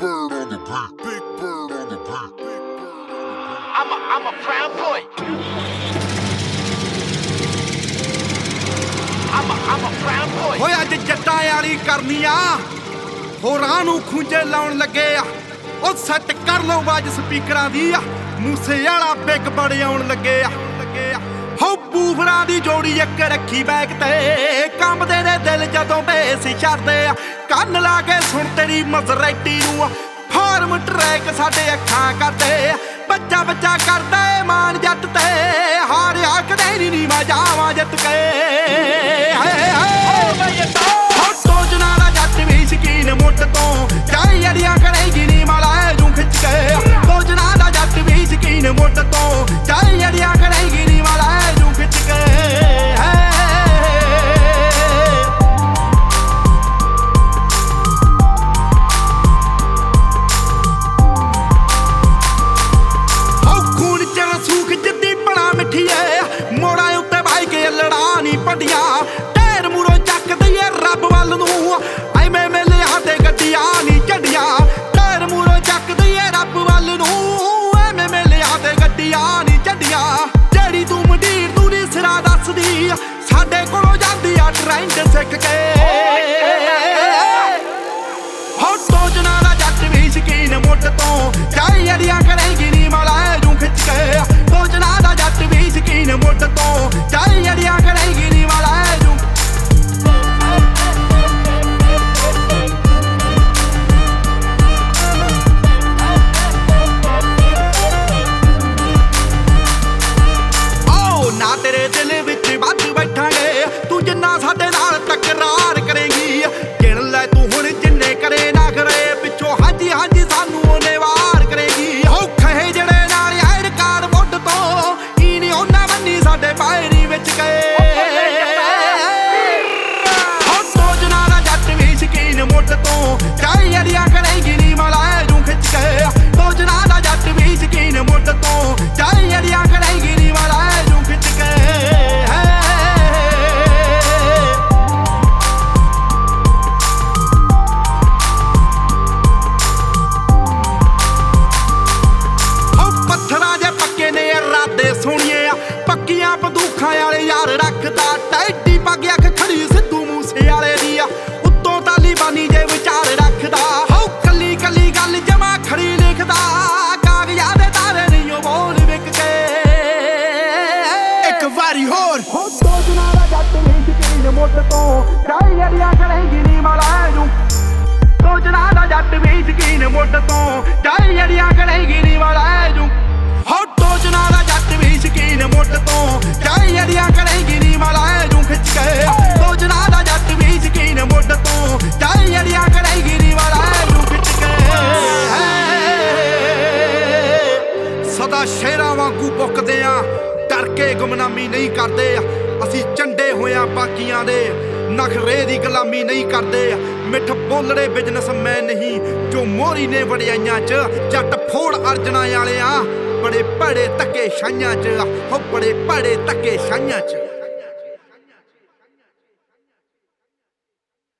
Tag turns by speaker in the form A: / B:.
A: bird on the beat. Big bird on the beat. Big bird on the beat.
B: I'm a, I'm a proud boy. I'm a, I'm a proud boy.
C: ਓਏ ਅੱਜ ਜੱਟਾਂ ਵਾਲੀ ਕਰਨੀ ਆ ਹੋਰਾਂ ਨੂੰ ਖੁੰਝੇ ਲਾਉਣ ਲੱਗੇ ਆ ਉਹ ਸੈੱਟ ਕਰ ਲਓ ਬਾਜ ਸਪੀਕਰਾਂ ਦੀ ਆ ਮੂਸੇ ਵਾਲਾ ਬਿਗ ਬੜ ਆਉਣ ਲੱਗੇ ਆ ਲੱਗੇ ਆ ਹੋ ਬੂਫਰਾਂ ਦੀ ਜੋੜੀ ਇੱਕ ਰੱਖੀ ਬੈਕ ਤੇ। ਕੰਬਦੇ ਨੇ ਦਿਲ ਜਦੋਂ ਬੇਸ ਛੱਡਦੇ ਆ। ਕੰਨ ਲਾ ਕੇ ਸੁਣ ਤੇਰੀ ਮਜ਼ਰੈਟੀ ਨੂੰ ਫਾਰਮ ਟਰੈਕ ਸਾਡੇ ਅੱਖਾਂ ਕਰਦੇ ਬੱਚਾ ਬੱਚਾ ਕਰਦਾ ਏ ਮਾਨ ਜੱਟ ਤੇ। ਹਾਰਿਆ ਕਦੇ ਨਹੀਂ ਨੀ ਮੈਂ ਜਾਵਾਂ ਜਿੱਤ ਕੇ। ਹਾਏ ਹਾਏ ਜੱਟ ਵੀ ਸ਼ਕੀਨ ਮੁੱਟ ਤੋਂ। ਚਾਈ ਅੜੀਆਂ ਕਰੇਗੀ ਨੀ ਮਲਾਏ ਜੂ ਖਿੱਚ ਕੇ। ਫੋਟੋ ਜਨਾਲਾ ਜੱਟ ਵੀ ਸ਼ਕੀਨ ਮੁੱਟ ਤੋਂ। ਜਾਈ ਲੜਾ ਨਹੀਂ ਪੱਡੀਆਂ ਟੈਰ ਮੂਰੋ ਚੱਕ ਦਈਏ ਰੱਬ ਵੱਲ ਨੂੰ। ਐਵੇਂ ਮੇਲੇ ਹੱਥੇ ਗੱਡੀਆਂ ਨਹੀਂ ਝੱਡੀਆਂ ਟੈਰ ਮੂਰੋ ਚੱਕ ਦਈਏ ਰੱਬ ਵੱਲ ਨੂੰ। ਐਵੇਂ ਮੇਲੇ ਹੱਥੇ ਗੱਡੀਆਂ ਨਹੀਂ ਝੱਡੀਆਂ ਜਿਹੜੀ ਤੂੰ ਮੰਡੀਰ ਤੂੰ ਨੀ ਸਿਰਾ ਦੱਸਦੀ, ਸਾਡੇ ਕੋਲੋਂ ਜਾਂਦੀ ਆ ਟ੍ਰੈਂਡ ਸਿੱਖ ਕੇ। ਜਨਾਲਾ ਸ਼ਕੀਨ ਮੁੱਢ ਤੋਂ। ਚਾਈ ਅੜੀਆਂ ਕਰੇਗੀ ਨੀ ਮਲਾਏ ਨੂੰ। ਸੋਚਣਾ ਦਾ ਜੱਟ ਵੀ ਸ਼ਕੀਨ ਮੁੱਢ ਤੋਂ। ਚਾਈ ਅੜੀਆਂ ਕਰੇਗੀ ਨੀ ਮਲਾਏ ਨੂੰ। ਹੋ ਟੋਚਣਾ ਦਾ ਜੱਟ ਵੀ ਸ਼ਕੀਨ ਮੁੱਢ ਤੋਂ। ਚਾਈ ਅੜੀਆਂ ਕਰੇਗੀ ਨੀ ਮਲਾਏ ਨੂੰ ਖਿੱਚ ਕੇ। ਸੋਚਣਾ ਦਾ ਜੱਟ ਵੀ ਸ਼ਕੀਨ ਮੁੱਢ ਤੋਂ। ਚਾਈ ਅੜੀਆਂ ਕਰੇਗੀ ਨੀ ਮਲਾਏ ਨੂੰ ਖਿੱਚ ਕੇ। ਸਦਾ ਸ਼ੇਰਾਂ ਵਾਂਗੂ ਬੁੱਕਦੇ ਆ। ਡਰ ਕੇ ਗੁਮਨਾਮੀ ਨਹੀਂ ਕਰਦੇ ਆ। ਅਸੀਂ ਚੰਡੇ ਹੋਇਆਂ ਬਾਕੀਆਂ ਦੇ ਨਖਰੇ ਦੀ ਗੁਲਾਮੀ ਨਹੀਂ ਕਰਦੇ। ਮਿੱਠ ਬੋਲੜੇ ਬਿਜਨਸਮੈਨ ਨਹੀਂ, ਜੋ ਮੋਰੀ ਨੇ ਵੜਿਆਈਆਂ ਚ ਜੱਟ ਫੋੜ ਅਰਜਣਾ ਵਾਲਿਆਂ, ਬੜੇ ਭੜੇ ਧੱਕੇ ਛਾਈਆਂ ਚ, ਹੋ ਬੜੇ ਭੜੇ ਧੱਕੇ ਛਾਈਆਂ ਚ।